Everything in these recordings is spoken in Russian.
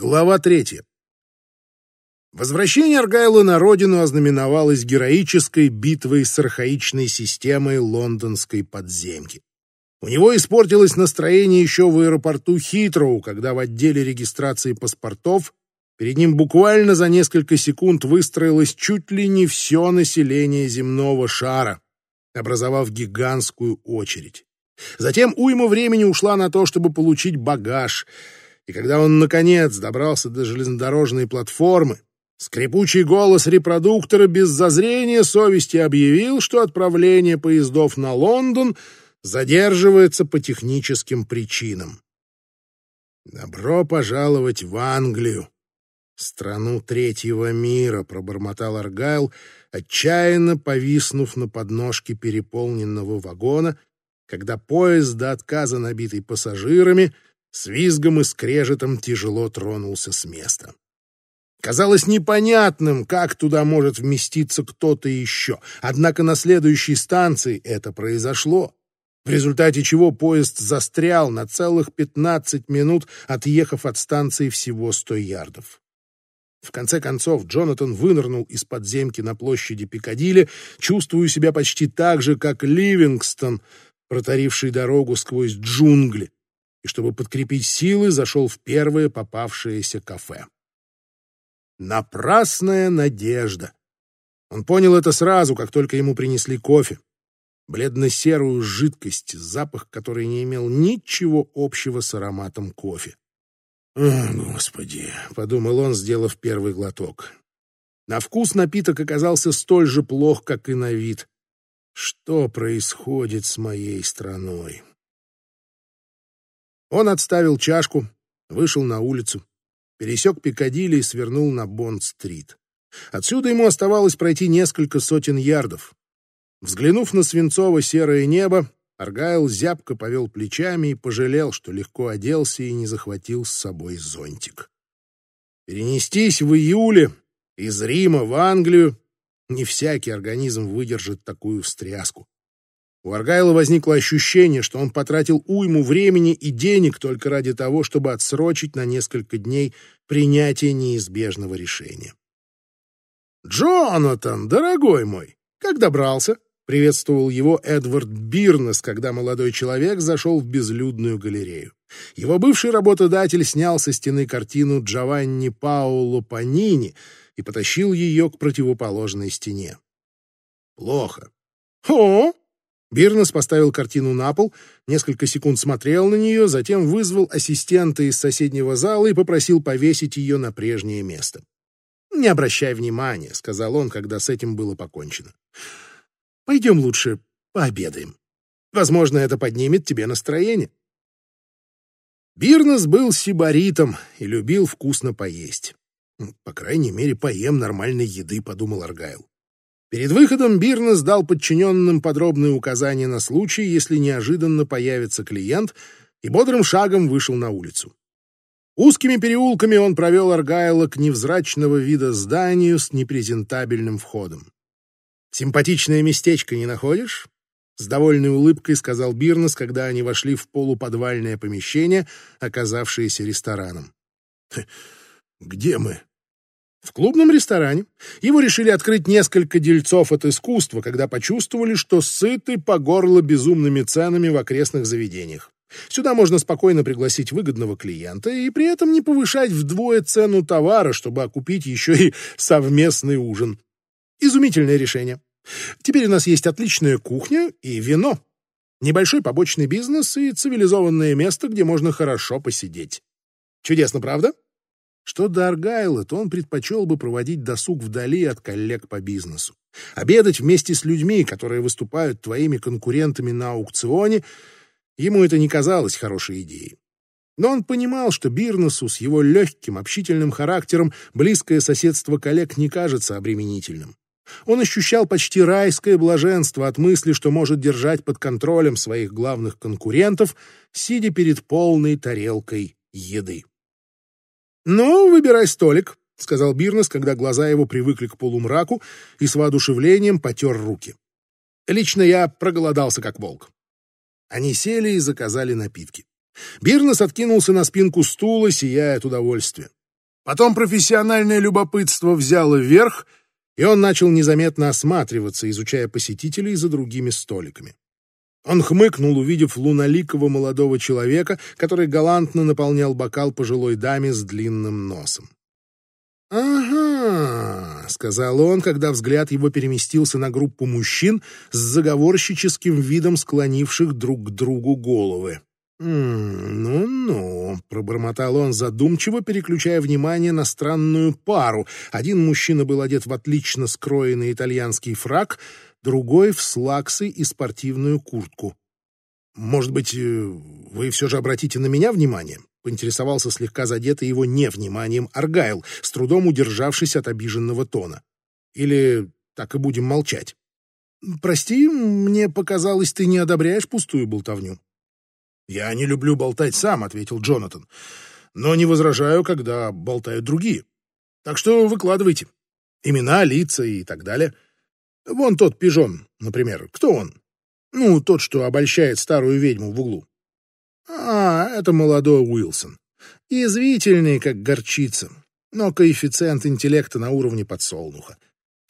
Глава третья. Возвращение Аргайла на родину ознаменовалось героической битвой с архаичной системой лондонской подземки. У него испортилось настроение еще в аэропорту Хитроу, когда в отделе регистрации паспортов перед ним буквально за несколько секунд выстроилось чуть ли не все население земного шара, образовав гигантскую очередь. Затем уйма времени ушла на то, чтобы получить багаж — и когда он, наконец, добрался до железнодорожной платформы, скрипучий голос репродуктора без зазрения совести объявил, что отправление поездов на Лондон задерживается по техническим причинам. «Добро пожаловать в Англию, страну третьего мира», — пробормотал Аргайл, отчаянно повиснув на подножке переполненного вагона, когда поезд до отказа набитый пассажирами — с визгом и скрежетом тяжело тронулся с места. Казалось непонятным, как туда может вместиться кто-то еще, однако на следующей станции это произошло, в результате чего поезд застрял на целых 15 минут, отъехав от станции всего 100 ярдов. В конце концов, Джонатан вынырнул из подземки на площади Пикадилли, чувствуя себя почти так же, как Ливингстон, протаривший дорогу сквозь джунгли, и, чтобы подкрепить силы, зашел в первое попавшееся кафе. Напрасная надежда. Он понял это сразу, как только ему принесли кофе. Бледно-серую жидкость, запах который не имел ничего общего с ароматом кофе. «О, Господи!» — подумал он, сделав первый глоток. На вкус напиток оказался столь же плох, как и на вид. Что происходит с моей страной? Он отставил чашку, вышел на улицу, пересек Пикадилли и свернул на Бонд-стрит. Отсюда ему оставалось пройти несколько сотен ярдов. Взглянув на свинцово-серое небо, Аргайл зябко повел плечами и пожалел, что легко оделся и не захватил с собой зонтик. Перенестись в июле из Рима в Англию не всякий организм выдержит такую встряску. У Аргайла возникло ощущение, что он потратил уйму времени и денег только ради того, чтобы отсрочить на несколько дней принятие неизбежного решения. «Джонатан, дорогой мой, как добрался?» — приветствовал его Эдвард Бирнес, когда молодой человек зашел в безлюдную галерею. Его бывший работодатель снял со стены картину Джованни Паоло Панини и потащил ее к противоположной стене. «Плохо». «О, Бирнес поставил картину на пол, несколько секунд смотрел на нее, затем вызвал ассистента из соседнего зала и попросил повесить ее на прежнее место. «Не обращай внимания», — сказал он, когда с этим было покончено. «Пойдем лучше пообедаем. Возможно, это поднимет тебе настроение». Бирнес был сибаритом и любил вкусно поесть. «По крайней мере, поем нормальной еды», — подумал Аргайл. Перед выходом Бирнес дал подчиненным подробные указания на случай, если неожиданно появится клиент, и бодрым шагом вышел на улицу. Узкими переулками он провел Аргайла к невзрачного вида зданию с непрезентабельным входом. «Симпатичное местечко не находишь?» С довольной улыбкой сказал Бирнес, когда они вошли в полуподвальное помещение, оказавшееся рестораном. «Где мы?» В клубном ресторане его решили открыть несколько дельцов от искусства, когда почувствовали, что сыты по горло безумными ценами в окрестных заведениях. Сюда можно спокойно пригласить выгодного клиента и при этом не повышать вдвое цену товара, чтобы окупить еще и совместный ужин. Изумительное решение. Теперь у нас есть отличная кухня и вино. Небольшой побочный бизнес и цивилизованное место, где можно хорошо посидеть. Чудесно, правда? Что до Аргайла, то он предпочел бы проводить досуг вдали от коллег по бизнесу. Обедать вместе с людьми, которые выступают твоими конкурентами на аукционе, ему это не казалось хорошей идеей. Но он понимал, что Бирнесу с его легким, общительным характером близкое соседство коллег не кажется обременительным. Он ощущал почти райское блаженство от мысли, что может держать под контролем своих главных конкурентов, сидя перед полной тарелкой еды. «Ну, выбирай столик», — сказал Бирнес, когда глаза его привыкли к полумраку и с воодушевлением потер руки. «Лично я проголодался, как волк». Они сели и заказали напитки. Бирнес откинулся на спинку стула, сияя от удовольствия. Потом профессиональное любопытство взяло верх, и он начал незаметно осматриваться, изучая посетителей за другими столиками. Он хмыкнул, увидев луноликого молодого человека, который галантно наполнял бокал пожилой даме с длинным носом. «Ага», — сказал он, когда взгляд его переместился на группу мужчин с заговорщическим видом склонивших друг к другу головы. «Ну-ну», — пробормотал он задумчиво, переключая внимание на странную пару. Один мужчина был одет в отлично скроенный итальянский фраг, другой — в слаксы и спортивную куртку. «Может быть, э, вы все же обратите на меня внимание?» — поинтересовался слегка задетый его невниманием Аргайл, с трудом удержавшись от обиженного тона. «Или так и будем молчать?» «Прости, мне показалось, ты не одобряешь пустую болтовню». «Я не люблю болтать сам», — ответил Джонатан. «Но не возражаю, когда болтают другие. Так что выкладывайте. Имена, лица и так далее. Вон тот пижон, например. Кто он? Ну, тот, что обольщает старую ведьму в углу». «А, это молодой Уилсон. Язвительный, как горчица, но коэффициент интеллекта на уровне подсолнуха.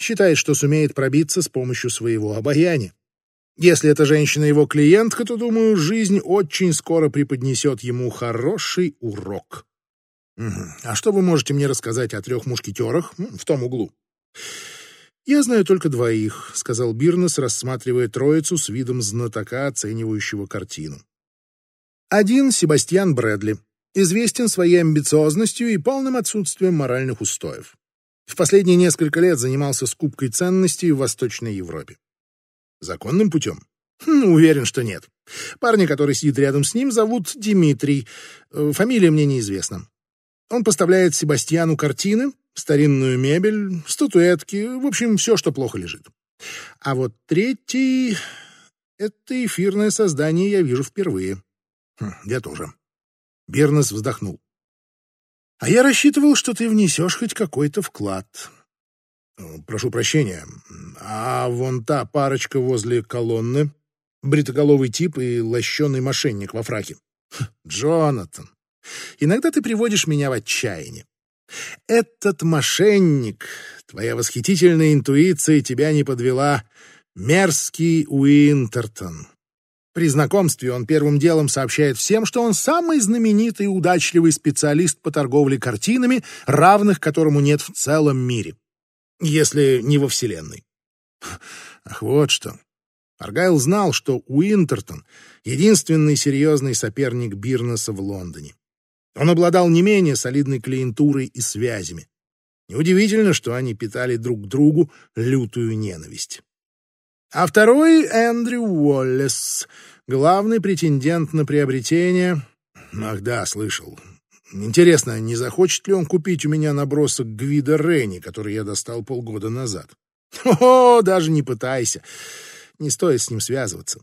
Считает, что сумеет пробиться с помощью своего обаяния. Если эта женщина его клиентка, то, думаю, жизнь очень скоро преподнесет ему хороший урок. Угу. А что вы можете мне рассказать о трех мушкетерах в том углу? «Я знаю только двоих», — сказал Бирнес, рассматривая троицу с видом знатока, оценивающего картину. Один — Себастьян Брэдли, известен своей амбициозностью и полным отсутствием моральных устоев. В последние несколько лет занимался скупкой ценностей в Восточной Европе. Законным путем? Хм, уверен, что нет. Парня, который сидит рядом с ним, зовут Дмитрий. Э, фамилия мне неизвестна. Он поставляет Себастьяну картины, старинную мебель, статуэтки, в общем, все, что плохо лежит. А вот третий... Это эфирное создание я вижу впервые. Хм, я тоже. Бернес вздохнул. А я рассчитывал, что ты внесешь хоть какой-то вклад. Прошу прощения, а вон та парочка возле колонны, бритоголовый тип и лощеный мошенник во фраке. Джонатан, иногда ты приводишь меня в отчаяние. Этот мошенник, твоя восхитительная интуиция тебя не подвела, мерзкий Уинтертон. При знакомстве он первым делом сообщает всем, что он самый знаменитый и удачливый специалист по торговле картинами, равных которому нет в целом мире если не во Вселенной. Ах, вот что. Аргайл знал, что Уинтертон — единственный серьезный соперник Бирнеса в Лондоне. Он обладал не менее солидной клиентурой и связями. Неудивительно, что они питали друг другу лютую ненависть. А второй — Эндрю Уоллес, главный претендент на приобретение... Ах да, слышал. Интересно, не захочет ли он купить у меня набросок Гвида Ренни, который я достал полгода назад? О, даже не пытайся. Не стоит с ним связываться.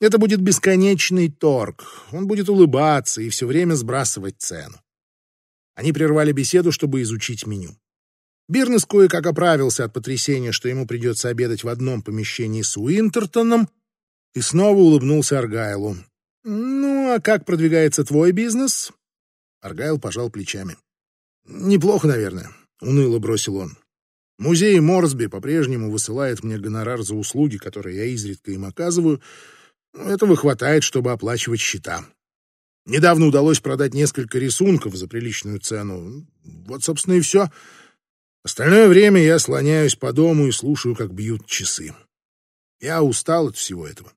Это будет бесконечный торг. Он будет улыбаться и все время сбрасывать цену. Они прервали беседу, чтобы изучить меню. Бирнес кое-как оправился от потрясения, что ему придется обедать в одном помещении с Уинтертоном, и снова улыбнулся Аргайлу. «Ну, а как продвигается твой бизнес?» Аргайл пожал плечами. «Неплохо, наверное», — уныло бросил он. «Музей Морсби по-прежнему высылает мне гонорар за услуги, которые я изредка им оказываю. Этого хватает, чтобы оплачивать счета. Недавно удалось продать несколько рисунков за приличную цену. Вот, собственно, и все. Остальное время я слоняюсь по дому и слушаю, как бьют часы. Я устал от всего этого».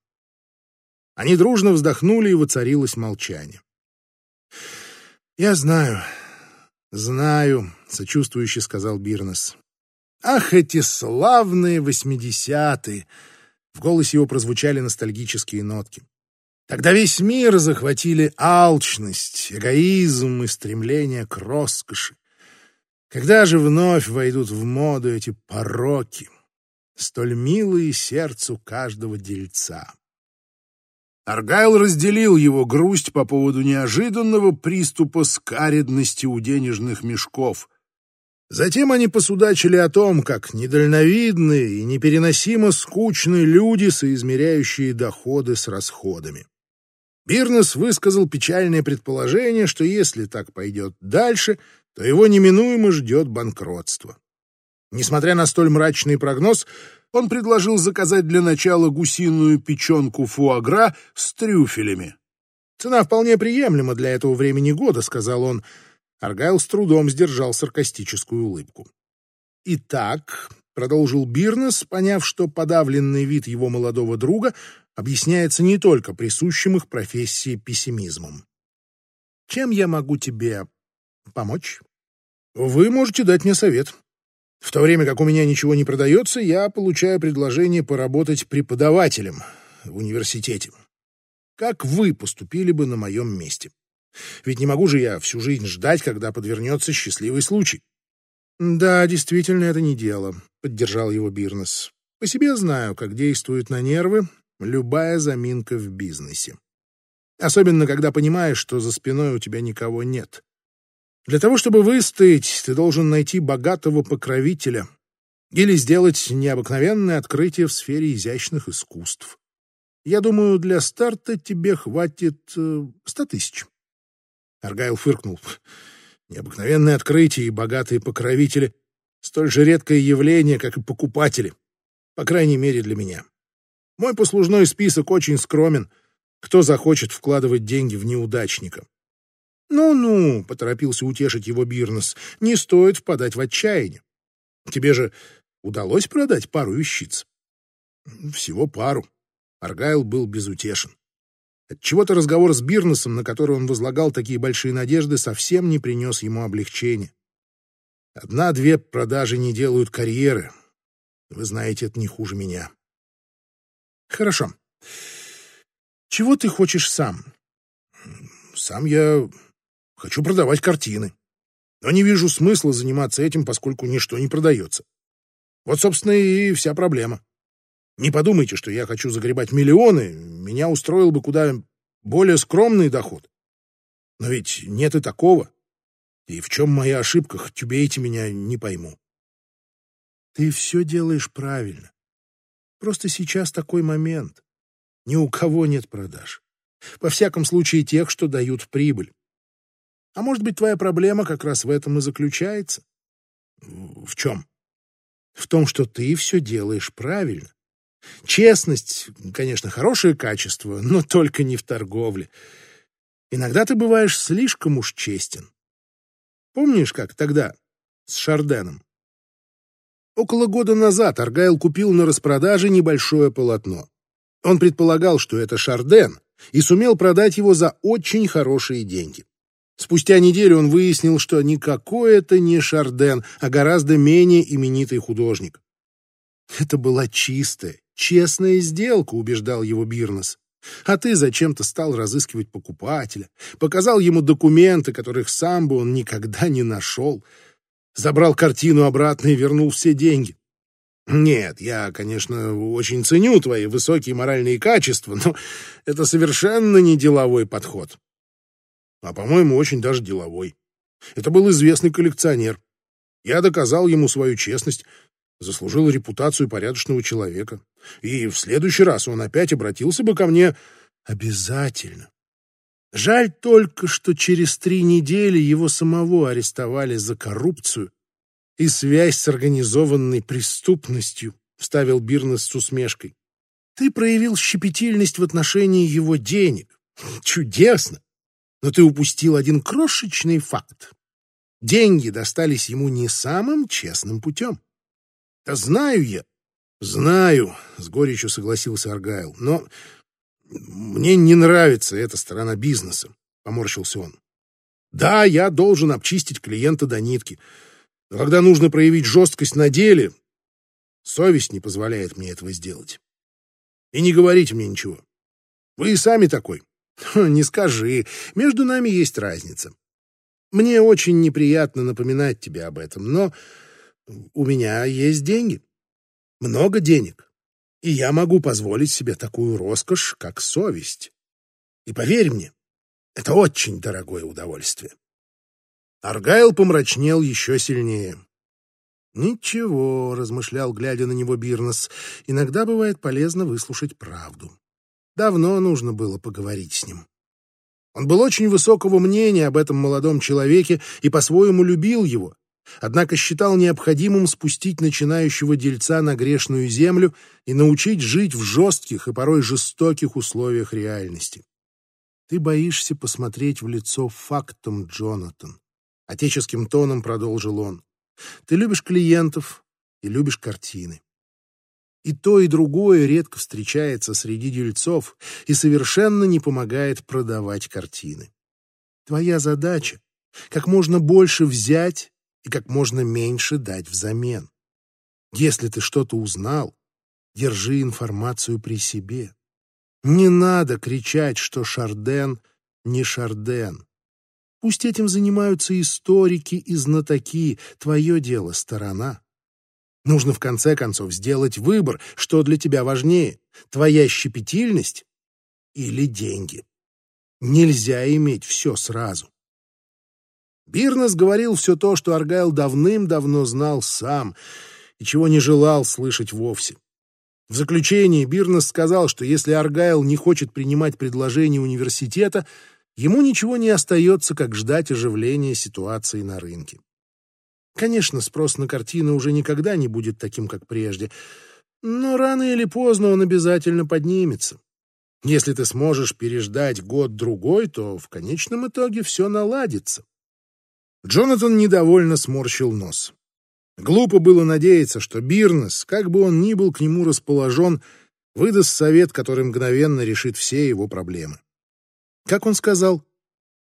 Они дружно вздохнули, и воцарилось молчание. «Я знаю, знаю», — сочувствующе сказал Бирнес. «Ах, эти славные восьмидесятые!» В голосе его прозвучали ностальгические нотки. Тогда весь мир захватили алчность, эгоизм и стремление к роскоши. Когда же вновь войдут в моду эти пороки, столь милые сердцу каждого дельца? Аргайл разделил его грусть по поводу неожиданного приступа скаредности у денежных мешков. Затем они посудачили о том, как недальновидные и непереносимо скучные люди, соизмеряющие доходы с расходами. Бирнес высказал печальное предположение, что если так пойдет дальше, то его неминуемо ждет банкротство. Несмотря на столь мрачный прогноз, он предложил заказать для начала гусиную печенку фуагра с трюфелями. «Цена вполне приемлема для этого времени года», — сказал он. Аргайл с трудом сдержал саркастическую улыбку. «Итак», — продолжил Бирнес, поняв, что подавленный вид его молодого друга объясняется не только присущим их профессии пессимизмом. «Чем я могу тебе помочь?» «Вы можете дать мне совет. В то время как у меня ничего не продается, я получаю предложение поработать преподавателем в университете. Как вы поступили бы на моем месте? Ведь не могу же я всю жизнь ждать, когда подвернется счастливый случай. Да, действительно, это не дело, поддержал его Бирнес. По себе знаю, как действует на нервы любая заминка в бизнесе. Особенно, когда понимаешь, что за спиной у тебя никого нет. Для того, чтобы выстоять, ты должен найти богатого покровителя или сделать необыкновенное открытие в сфере изящных искусств. Я думаю, для старта тебе хватит э, ста тысяч. Аргайл фыркнул. Необыкновенное открытие и богатые покровители — столь же редкое явление, как и покупатели. По крайней мере, для меня. Мой послужной список очень скромен. Кто захочет вкладывать деньги в неудачника? «Ну-ну», — поторопился утешить его Бирнес, — «не стоит впадать в отчаяние. Тебе же удалось продать пару вещиц?» «Всего пару». Аргайл был безутешен. Отчего-то разговор с Бирнесом, на который он возлагал такие большие надежды, совсем не принес ему облегчения. Одна-две продажи не делают карьеры. Вы знаете, это не хуже меня. Хорошо. Чего ты хочешь сам? Сам я Хочу продавать картины. Но не вижу смысла заниматься этим, поскольку ничто не продается. Вот, собственно, и вся проблема. Не подумайте, что я хочу загребать миллионы. Меня устроил бы куда более скромный доход. Но ведь нет и такого. И в чем моя ошибка, хоть убейте меня, не пойму. Ты все делаешь правильно. Просто сейчас такой момент. Ни у кого нет продаж. Во всяком случае, тех, что дают прибыль. А может быть, твоя проблема как раз в этом и заключается? В чем? В том, что ты все делаешь правильно. Честность, конечно, хорошее качество, но только не в торговле. Иногда ты бываешь слишком уж честен. Помнишь, как тогда с Шарденом? Около года назад Аргайл купил на распродаже небольшое полотно. Он предполагал, что это Шарден, и сумел продать его за очень хорошие деньги. Спустя неделю он выяснил, что никакой это не Шарден, а гораздо менее именитый художник. Это была чистая, честная сделка, убеждал его Бирнес. А ты зачем-то стал разыскивать покупателя, показал ему документы, которых сам бы он никогда не нашел, забрал картину обратно и вернул все деньги. Нет, я, конечно, очень ценю твои высокие моральные качества, но это совершенно не деловой подход а, по-моему, очень даже деловой. Это был известный коллекционер. Я доказал ему свою честность, заслужил репутацию порядочного человека. И в следующий раз он опять обратился бы ко мне обязательно. Жаль только, что через три недели его самого арестовали за коррупцию и связь с организованной преступностью, вставил Бирнес с усмешкой. Ты проявил щепетильность в отношении его денег. Чудесно! Но ты упустил один крошечный факт. Деньги достались ему не самым честным путем. Да знаю я. Знаю, с горечью согласился Аргайл. Но мне не нравится эта сторона бизнеса, поморщился он. Да, я должен обчистить клиента до нитки. Но когда нужно проявить жесткость на деле, совесть не позволяет мне этого сделать. И не говорите мне ничего. Вы и сами такой. Не скажи, между нами есть разница. Мне очень неприятно напоминать тебе об этом, но у меня есть деньги. Много денег. И я могу позволить себе такую роскошь, как совесть. И поверь мне, это очень дорогое удовольствие. Аргайл помрачнел еще сильнее. «Ничего», — размышлял, глядя на него Бирнес, — «иногда бывает полезно выслушать правду». Давно нужно было поговорить с ним. Он был очень высокого мнения об этом молодом человеке и по-своему любил его, однако считал необходимым спустить начинающего дельца на грешную землю и научить жить в жестких и порой жестоких условиях реальности. Ты боишься посмотреть в лицо фактам, Джонатан. Отеческим тоном продолжил он. Ты любишь клиентов и любишь картины. И то, и другое редко встречается среди дельцов и совершенно не помогает продавать картины. Твоя задача — как можно больше взять и как можно меньше дать взамен. Если ты что-то узнал, держи информацию при себе. Не надо кричать, что Шарден не Шарден. Пусть этим занимаются историки и знатоки, твое дело — сторона. Нужно в конце концов сделать выбор, что для тебя важнее — твоя щепетильность или деньги. Нельзя иметь все сразу. Бирнес говорил все то, что Аргайл давным-давно знал сам и чего не желал слышать вовсе. В заключении Бирнес сказал, что если Аргайл не хочет принимать предложение университета, ему ничего не остается, как ждать оживления ситуации на рынке. Конечно, спрос на картины уже никогда не будет таким, как прежде, но рано или поздно он обязательно поднимется. Если ты сможешь переждать год-другой, то в конечном итоге все наладится. Джонатан недовольно сморщил нос. Глупо было надеяться, что Бирнес, как бы он ни был к нему расположен, выдаст совет, который мгновенно решит все его проблемы. Как он сказал,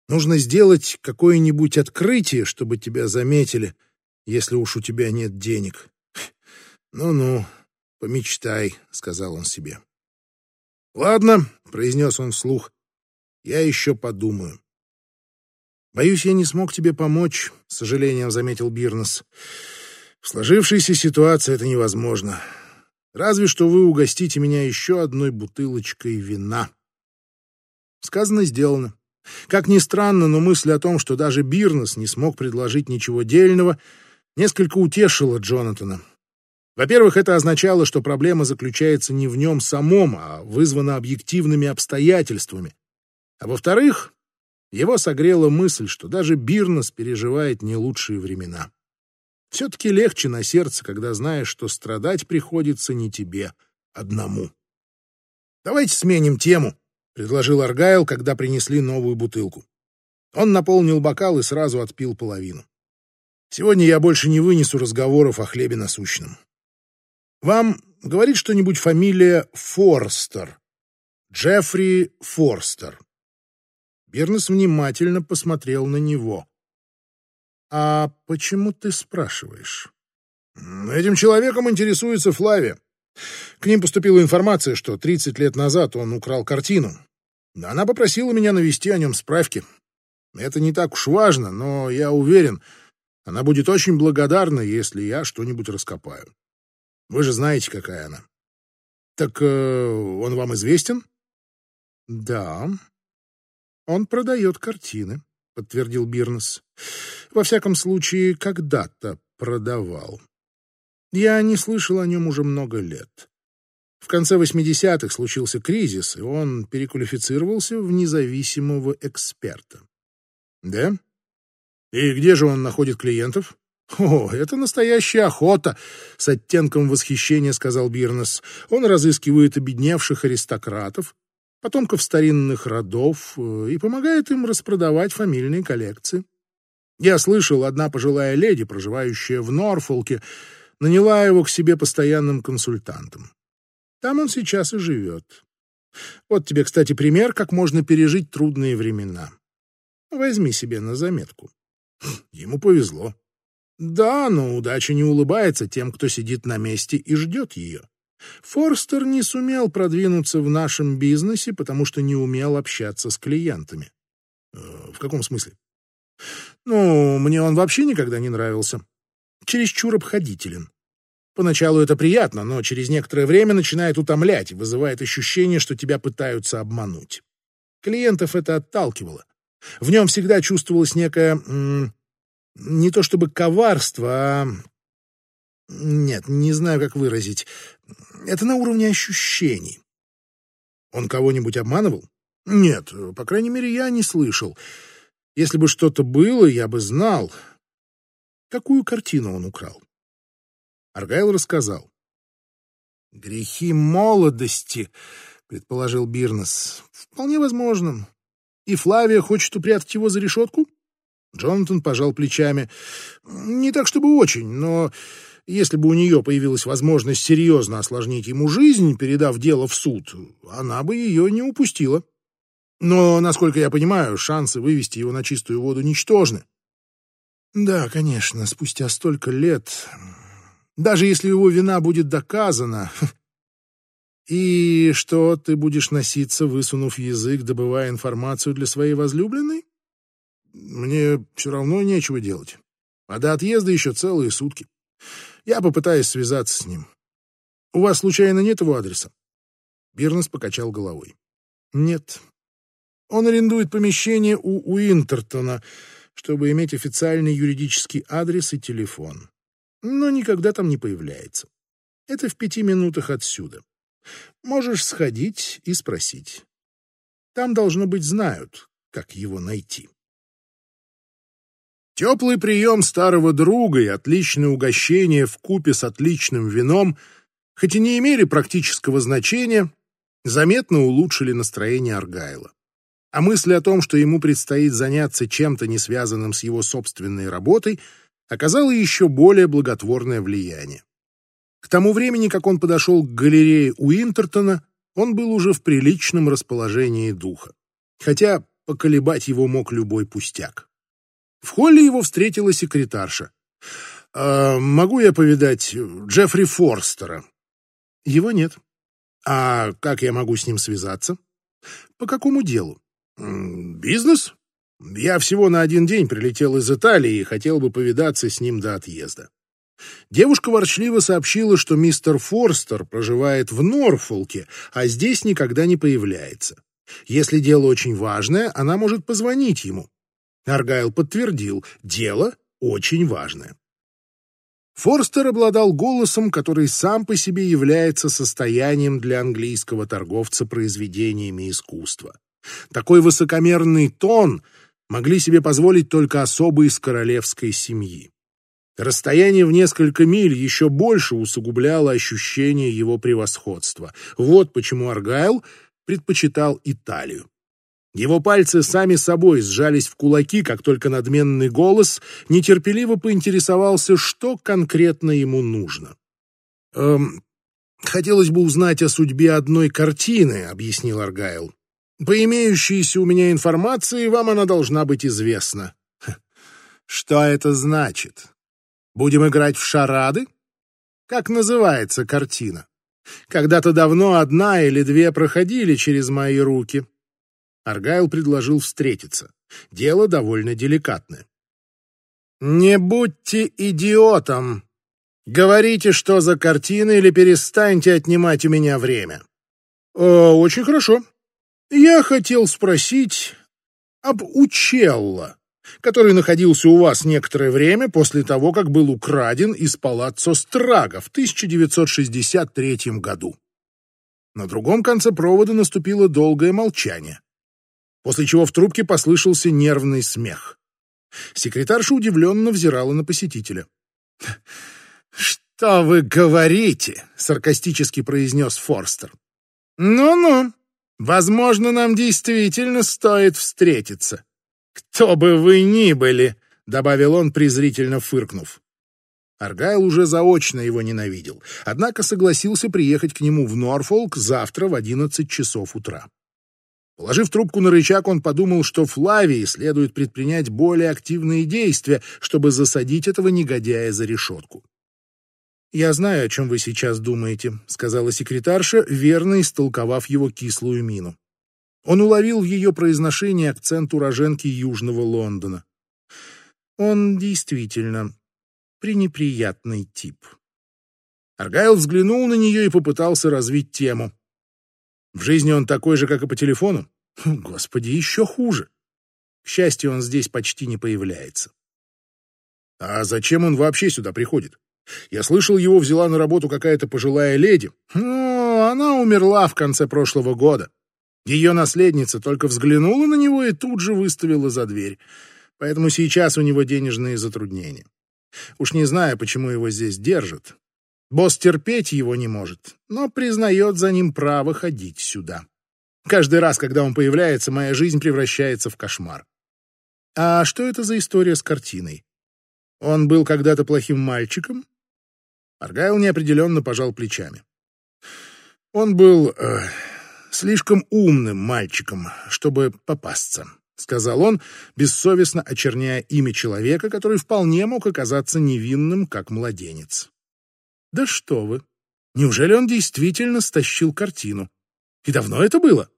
нужно сделать какое-нибудь открытие, чтобы тебя заметили — если уж у тебя нет денег. Ну-ну, помечтай, сказал он себе. Ладно, произнес он вслух. Я еще подумаю. Боюсь, я не смог тебе помочь, с сожалением заметил Бирнес. В сложившейся ситуации это невозможно. Разве что вы угостите меня еще одной бутылочкой вина. Сказано, сделано. Как ни странно, но мысль о том, что даже Бирнес не смог предложить ничего дельного, несколько утешило Джонатана. Во-первых, это означало, что проблема заключается не в нем самом, а вызвана объективными обстоятельствами. А во-вторых, его согрела мысль, что даже Бирнес переживает не лучшие времена. Все-таки легче на сердце, когда знаешь, что страдать приходится не тебе одному. «Давайте сменим тему», — предложил Аргайл, когда принесли новую бутылку. Он наполнил бокал и сразу отпил половину. Сегодня я больше не вынесу разговоров о хлебе насущном. Вам говорит что-нибудь фамилия Форстер? Джеффри Форстер. Бернес внимательно посмотрел на него. «А почему ты спрашиваешь?» «Этим человеком интересуется Флавия. К ним поступила информация, что 30 лет назад он украл картину. Она попросила меня навести о нем справки. Это не так уж важно, но я уверен, она будет очень благодарна, если я что-нибудь раскопаю. Вы же знаете, какая она. Так э, он вам известен? Да. Он продает картины, подтвердил Бирнес. Во всяком случае, когда-то продавал. Я не слышал о нем уже много лет. В конце 80-х случился кризис, и он переквалифицировался в независимого эксперта. Да? И где же он находит клиентов? «О, это настоящая охота!» — с оттенком восхищения сказал Бирнес. «Он разыскивает обедневших аристократов, потомков старинных родов э, и помогает им распродавать фамильные коллекции. Я слышал, одна пожилая леди, проживающая в Норфолке, наняла его к себе постоянным консультантом. Там он сейчас и живет. Вот тебе, кстати, пример, как можно пережить трудные времена. Возьми себе на заметку. Ему повезло. Да, но удача не улыбается тем, кто сидит на месте и ждет ее. Форстер не сумел продвинуться в нашем бизнесе, потому что не умел общаться с клиентами. Э, в каком смысле? Ну, мне он вообще никогда не нравился. Чересчур обходителен. Поначалу это приятно, но через некоторое время начинает утомлять, вызывает ощущение, что тебя пытаются обмануть. Клиентов это отталкивало. В нем всегда чувствовалось некое... не то чтобы коварство, а... Нет, не знаю, как выразить. Это на уровне ощущений. Он кого-нибудь обманывал? Нет, по крайней мере, я не слышал. Если бы что-то было, я бы знал. Какую картину он украл? Аргайл рассказал. «Грехи молодости», — предположил Бирнес. «Вполне возможно. И Флавия хочет упрятать его за решетку?» Джонатан пожал плечами. «Не так, чтобы очень, но если бы у нее появилась возможность серьезно осложнить ему жизнь, передав дело в суд, она бы ее не упустила. Но, насколько я понимаю, шансы вывести его на чистую воду ничтожны. Да, конечно, спустя столько лет, даже если его вина будет доказана, и что, ты будешь носиться, высунув язык, добывая информацию для своей возлюбленной? Мне все равно нечего делать. А до отъезда еще целые сутки. Я попытаюсь связаться с ним. У вас, случайно, нет его адреса? Бирнес покачал головой. Нет. Он арендует помещение у Уинтертона, чтобы иметь официальный юридический адрес и телефон. Но никогда там не появляется. Это в пяти минутах отсюда. Можешь сходить и спросить. Там, должно быть, знают, как его найти. Теплый прием старого друга и отличное угощение в купе с отличным вином, хоть и не имели практического значения, заметно улучшили настроение Аргайла. А мысль о том, что ему предстоит заняться чем-то не связанным с его собственной работой, оказала еще более благотворное влияние. К тому времени, как он подошел к галерее Уинтертона, он был уже в приличном расположении духа, хотя поколебать его мог любой пустяк. В холле его встретила секретарша. «Э, «Могу я повидать Джеффри Форстера?» «Его нет». «А как я могу с ним связаться?» «По какому делу?» «Бизнес? Я всего на один день прилетел из Италии и хотел бы повидаться с ним до отъезда». Девушка ворчливо сообщила, что мистер Форстер проживает в Норфолке, а здесь никогда не появляется. Если дело очень важное, она может позвонить ему. Аргайл подтвердил, дело очень важное. Форстер обладал голосом, который сам по себе является состоянием для английского торговца произведениями искусства. Такой высокомерный тон могли себе позволить только особые из королевской семьи. Расстояние в несколько миль еще больше усугубляло ощущение его превосходства. Вот почему Аргайл предпочитал Италию. Его пальцы сами собой сжались в кулаки, как только надменный голос нетерпеливо поинтересовался, что конкретно ему нужно. «Эм, «Хотелось бы узнать о судьбе одной картины», — объяснил Аргайл. «По имеющейся у меня информации, вам она должна быть известна». «Что это значит? Будем играть в шарады? Как называется картина? Когда-то давно одна или две проходили через мои руки». Аргайл предложил встретиться. Дело довольно деликатное. «Не будьте идиотом! Говорите, что за картина, или перестаньте отнимать у меня время». «Э, «Очень хорошо. Я хотел спросить об Учелло, который находился у вас некоторое время после того, как был украден из палаццо Страга в 1963 году». На другом конце провода наступило долгое молчание после чего в трубке послышался нервный смех. Секретарша удивленно взирала на посетителя. «Что вы говорите?» — саркастически произнес Форстер. «Ну-ну, возможно, нам действительно стоит встретиться. Кто бы вы ни были!» — добавил он, презрительно фыркнув. Аргайл уже заочно его ненавидел, однако согласился приехать к нему в Норфолк завтра в одиннадцать часов утра. Положив трубку на рычаг, он подумал, что Флавии следует предпринять более активные действия, чтобы засадить этого негодяя за решетку. «Я знаю, о чем вы сейчас думаете», — сказала секретарша, верно истолковав его кислую мину. Он уловил в ее произношении акцент уроженки Южного Лондона. Он действительно пренеприятный тип. Аргайл взглянул на нее и попытался развить тему. В жизни он такой же, как и по телефону? Господи, еще хуже. К счастью, он здесь почти не появляется. А зачем он вообще сюда приходит? Я слышал, его взяла на работу какая-то пожилая леди. Ну, она умерла в конце прошлого года. Ее наследница только взглянула на него и тут же выставила за дверь. Поэтому сейчас у него денежные затруднения. Уж не знаю, почему его здесь держат. Босс терпеть его не может, но признает за ним право ходить сюда. Каждый раз, когда он появляется, моя жизнь превращается в кошмар. А что это за история с картиной? Он был когда-то плохим мальчиком? Аргайл неопределенно пожал плечами. Он был э, слишком умным мальчиком, чтобы попасться, сказал он, бессовестно очерняя имя человека, который вполне мог оказаться невинным, как младенец. Да что вы! Неужели он действительно стащил картину? И давно это было?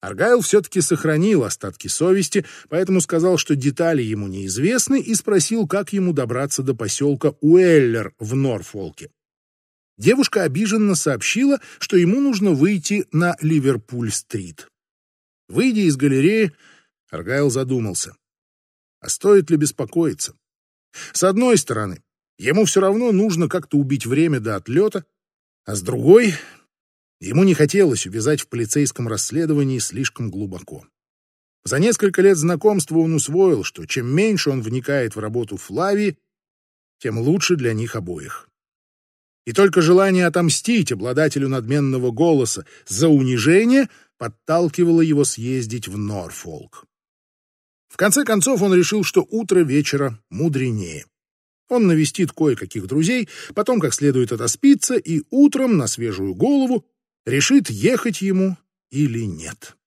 Аргайл все-таки сохранил остатки совести, поэтому сказал, что детали ему неизвестны, и спросил, как ему добраться до поселка Уэллер в Норфолке. Девушка обиженно сообщила, что ему нужно выйти на Ливерпуль-стрит. Выйдя из галереи, Аргайл задумался. А стоит ли беспокоиться? С одной стороны, ему все равно нужно как-то убить время до отлета, а с другой Ему не хотелось увязать в полицейском расследовании слишком глубоко. За несколько лет знакомства он усвоил, что чем меньше он вникает в работу Флави, тем лучше для них обоих. И только желание отомстить обладателю надменного голоса за унижение подталкивало его съездить в Норфолк. В конце концов он решил, что утро вечера мудренее. Он навестит кое-каких друзей, потом как следует отоспится и утром на свежую голову решит, ехать ему или нет.